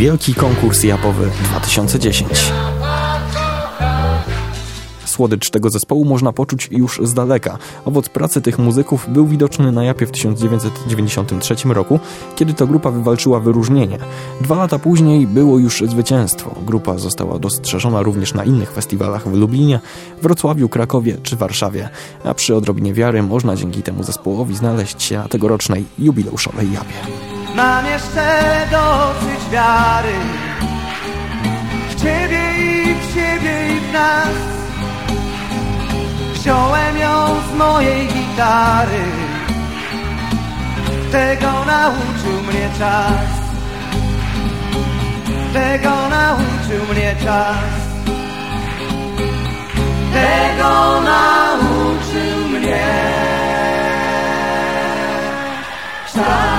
Wielki Konkurs Japowy 2010 Słodycz tego zespołu można poczuć już z daleka. Owoc pracy tych muzyków był widoczny na Japie w 1993 roku, kiedy to grupa wywalczyła wyróżnienie. Dwa lata później było już zwycięstwo. Grupa została dostrzeżona również na innych festiwalach w Lublinie, Wrocławiu, Krakowie czy Warszawie, a przy odrobinie wiary można dzięki temu zespołowi znaleźć się na tegorocznej jubileuszowej Japie. Mam jeszcze dosyć wiary W Ciebie i w siebie i w nas. Wziąłem ją z mojej gitary. Tego nauczył mnie czas. Tego nauczył mnie czas. Tego nauczył mnie czas.